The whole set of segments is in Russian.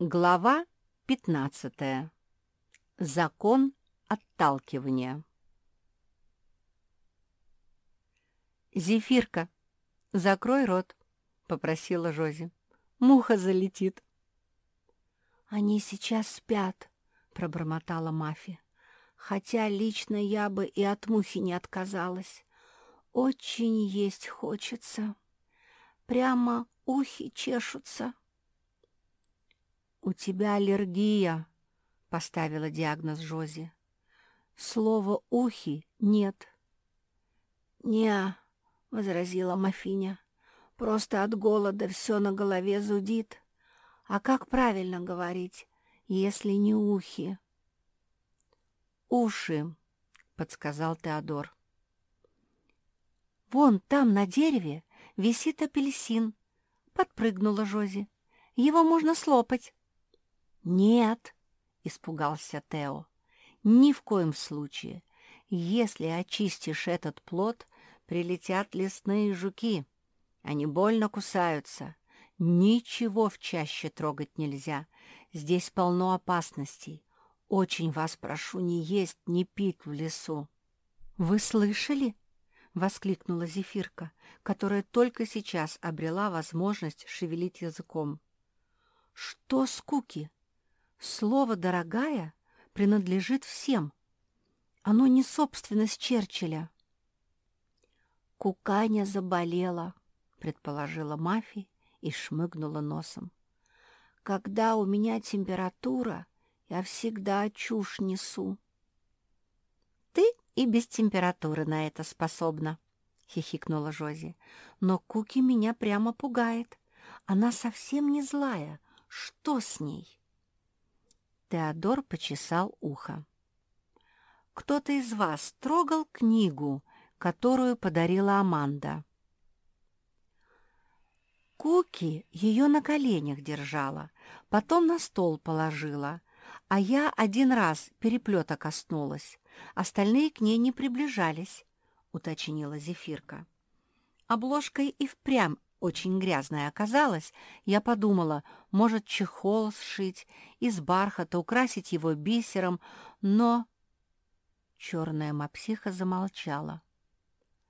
Глава 15. Закон отталкивания. «Зефирка, закрой рот», — попросила Жози. «Муха залетит». «Они сейчас спят», — пробормотала Мафи. «Хотя лично я бы и от мухи не отказалась. Очень есть хочется. Прямо ухи чешутся». «У тебя аллергия», — поставила диагноз Жози. «Слово «ухи» нет». «Не», — возразила Мафиня, — «просто от голода все на голове зудит. А как правильно говорить, если не ухи?» «Уши», — подсказал Теодор. «Вон там, на дереве, висит апельсин», — подпрыгнула Жози. «Его можно слопать». «Нет», — испугался Тео, — «ни в коем случае. Если очистишь этот плод, прилетят лесные жуки. Они больно кусаются. Ничего в чаще трогать нельзя. Здесь полно опасностей. Очень вас прошу не есть, не пить в лесу». «Вы слышали?» — воскликнула Зефирка, которая только сейчас обрела возможность шевелить языком. «Что скуки? Слово «дорогая» принадлежит всем. Оно не собственность Черчилля. «Куканя заболела», — предположила Мафи и шмыгнула носом. «Когда у меня температура, я всегда чушь несу». «Ты и без температуры на это способна», — хихикнула Жози. «Но Куки меня прямо пугает. Она совсем не злая. Что с ней?» Теодор почесал ухо. «Кто-то из вас трогал книгу, которую подарила Аманда?» Куки ее на коленях держала, потом на стол положила, а я один раз переплета коснулась, остальные к ней не приближались, — уточнила Зефирка. Обложка и впрямь очень грязная оказалась, я подумала, может, чехол сшить, из бархата украсить его бисером, но... Черная мапсиха замолчала.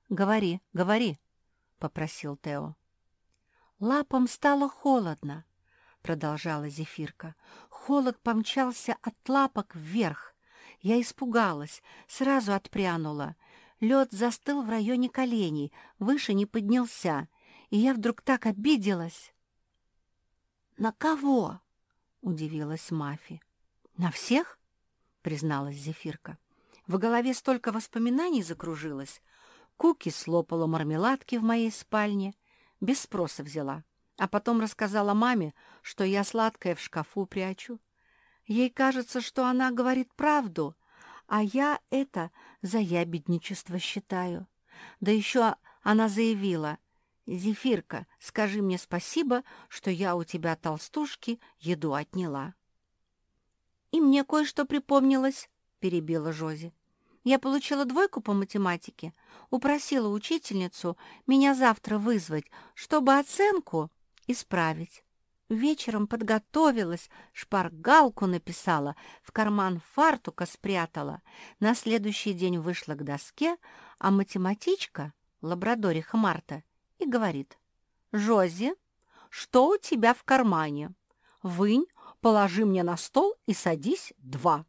«Говори, говори», — попросил Тео. «Лапам стало холодно», — продолжала Зефирка. «Холод помчался от лапок вверх. Я испугалась, сразу отпрянула. Лед застыл в районе коленей, выше не поднялся, и я вдруг так обиделась. «На кого?» — удивилась Мафи. «На всех?» — призналась Зефирка. В голове столько воспоминаний закружилось. Куки слопала мармеладки в моей спальне, без спроса взяла, а потом рассказала маме, что я сладкое в шкафу прячу. Ей кажется, что она говорит правду, а я это за ябедничество считаю. Да еще она заявила, «Зефирка, скажи мне спасибо, что я у тебя толстушки еду отняла». «И мне кое-что припомнилось», — перебила Жози. «Я получила двойку по математике, упросила учительницу меня завтра вызвать, чтобы оценку исправить. Вечером подготовилась, шпаргалку написала, в карман фартука спрятала. На следующий день вышла к доске, а математичка, лабрадориха Марта, говорит, «Жози, что у тебя в кармане? Вынь, положи мне на стол и садись два».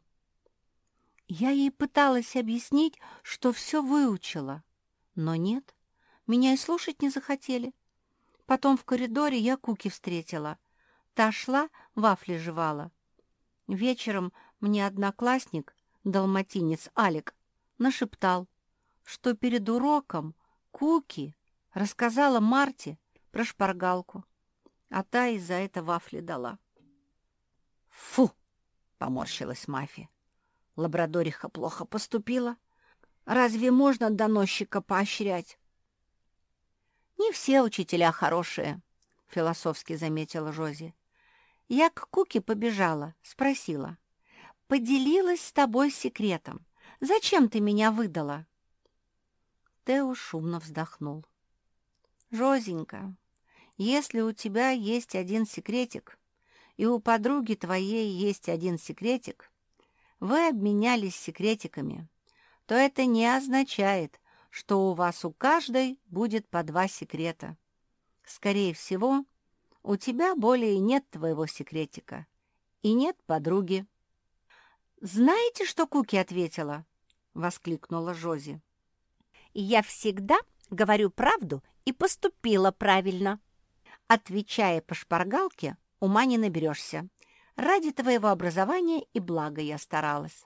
Я ей пыталась объяснить, что все выучила, но нет, меня и слушать не захотели. Потом в коридоре я Куки встретила. Та шла, вафли жевала. Вечером мне одноклассник, далматинец Алик, нашептал, что перед уроком Куки Рассказала Марте про шпаргалку, а та из-за это вафли дала. «Фу!» — поморщилась Мафия. Лабрадориха плохо поступила. Разве можно доносчика поощрять? «Не все учителя хорошие», — философски заметила Жози. «Я к Куке побежала, спросила. Поделилась с тобой секретом. Зачем ты меня выдала?» Тео шумно вздохнул. Жозенька, если у тебя есть один секретик, и у подруги твоей есть один секретик, вы обменялись секретиками, то это не означает, что у вас у каждой будет по два секрета. Скорее всего, у тебя более нет твоего секретика и нет подруги. «Знаете, что Куки ответила?» — воскликнула Жози. «Я всегда говорю правду и поступила правильно». Отвечая по шпаргалке, ума не наберешься. Ради твоего образования и блага я старалась.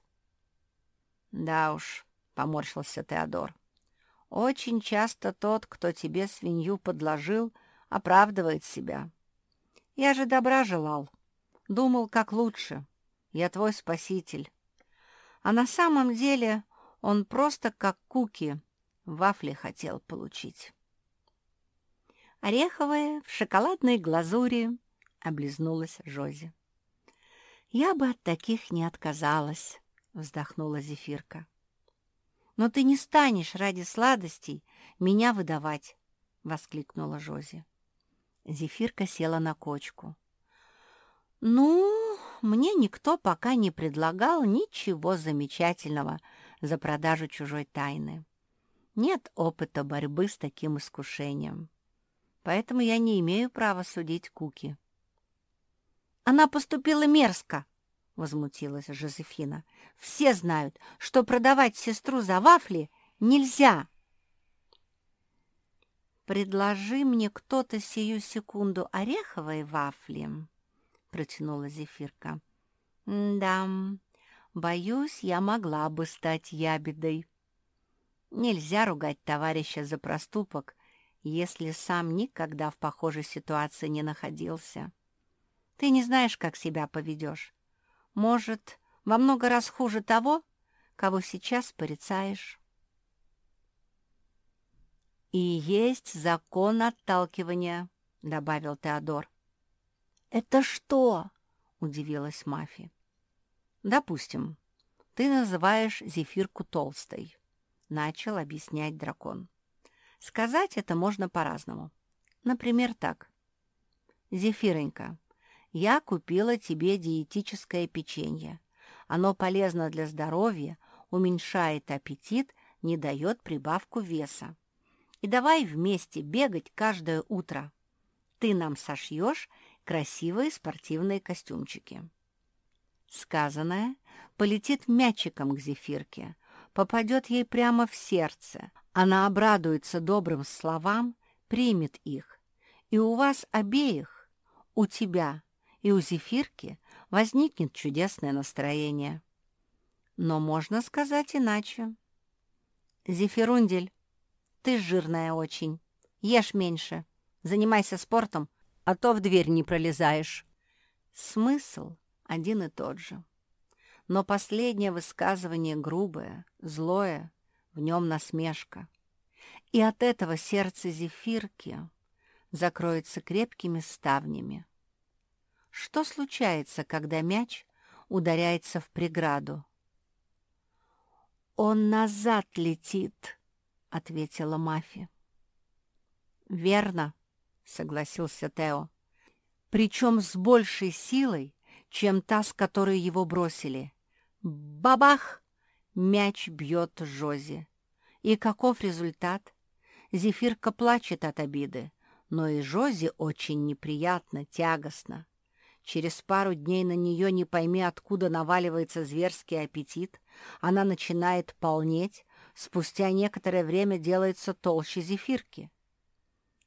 Да уж, — поморщился Теодор, — очень часто тот, кто тебе свинью подложил, оправдывает себя. Я же добра желал, думал, как лучше. Я твой спаситель. А на самом деле он просто как куки вафли хотел получить. Ореховая в шоколадной глазури облизнулась Жози. «Я бы от таких не отказалась», — вздохнула Зефирка. «Но ты не станешь ради сладостей меня выдавать», — воскликнула Жози. Зефирка села на кочку. «Ну, мне никто пока не предлагал ничего замечательного за продажу чужой тайны. Нет опыта борьбы с таким искушением. Поэтому я не имею права судить Куки». «Она поступила мерзко», — возмутилась Жозефина. «Все знают, что продавать сестру за вафли нельзя». «Предложи мне кто-то сию секунду ореховой вафли», — протянула Зефирка. «Да, боюсь, я могла бы стать ябедой. Нельзя ругать товарища за проступок, если сам никогда в похожей ситуации не находился. Ты не знаешь, как себя поведешь. Может, во много раз хуже того, кого сейчас порицаешь». «И есть закон отталкивания», — добавил Теодор. «Это что?» — удивилась Мафи. «Допустим, ты называешь зефирку толстой», — начал объяснять дракон. «Сказать это можно по-разному. Например, так. «Зефиренька, я купила тебе диетическое печенье. Оно полезно для здоровья, уменьшает аппетит, не дает прибавку веса и давай вместе бегать каждое утро. Ты нам сошьешь красивые спортивные костюмчики. Сказанное полетит мячиком к зефирке, попадет ей прямо в сердце. Она обрадуется добрым словам, примет их. И у вас обеих, у тебя и у зефирки, возникнет чудесное настроение. Но можно сказать иначе. Зефирундель, ты жирная очень. Ешь меньше. Занимайся спортом, а то в дверь не пролезаешь. Смысл один и тот же. Но последнее высказывание грубое, злое, в нем насмешка. И от этого сердце зефирки закроется крепкими ставнями. Что случается, когда мяч ударяется в преграду? «Он назад летит», ответила Мафи. «Верно», — согласился Тео. «Причем с большей силой, чем та, с которой его бросили. Бабах!» Мяч бьет Жози. И каков результат? Зефирка плачет от обиды, но и Жози очень неприятно, тягостно. Через пару дней на нее не пойми, откуда наваливается зверский аппетит. Она начинает полнеть, спустя некоторое время делается толще зефирки.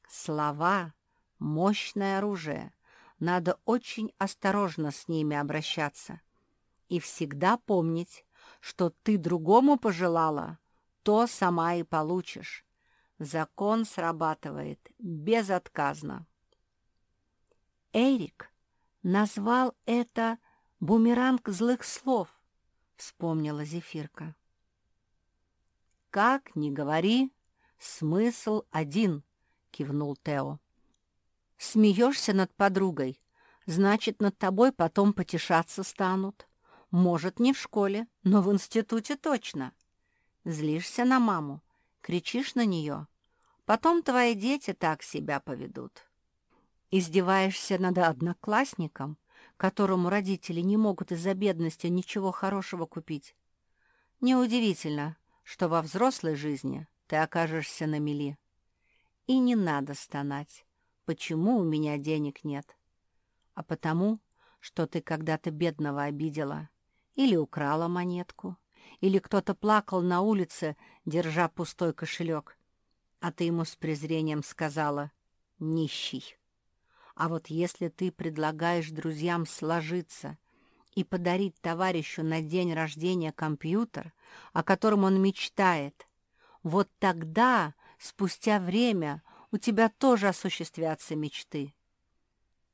Слова — мощное оружие. Надо очень осторожно с ними обращаться. И всегда помнить, что ты другому пожелала, то сама и получишь. Закон срабатывает безотказно. Эрик назвал это «бумеранг злых слов», — вспомнила Зефирка. «Как ни говори, смысл один», — кивнул Тео. «Смеешься над подругой, значит, над тобой потом потешаться станут. Может, не в школе, но в институте точно. Злишься на маму, кричишь на нее, потом твои дети так себя поведут. Издеваешься над одноклассником, которому родители не могут из-за бедности ничего хорошего купить. Неудивительно, что во взрослой жизни ты окажешься на мели. И не надо стонать, почему у меня денег нет, а потому, что ты когда-то бедного обидела. Или украла монетку, или кто-то плакал на улице, держа пустой кошелек, а ты ему с презрением сказала «нищий». А вот если ты предлагаешь друзьям сложиться и подарить товарищу на день рождения компьютер, о котором он мечтает, вот тогда, спустя время, у тебя тоже осуществятся мечты.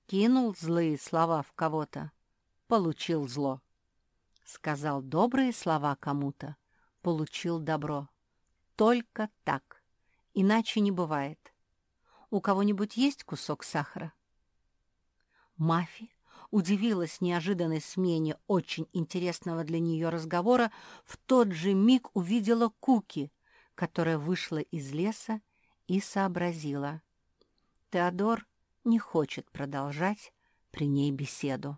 Кинул злые слова в кого-то, получил зло. Сказал добрые слова кому-то, получил добро. Только так, иначе не бывает. У кого-нибудь есть кусок сахара? Мафи удивилась неожиданной смене очень интересного для нее разговора, в тот же миг увидела Куки, которая вышла из леса и сообразила. Теодор не хочет продолжать при ней беседу.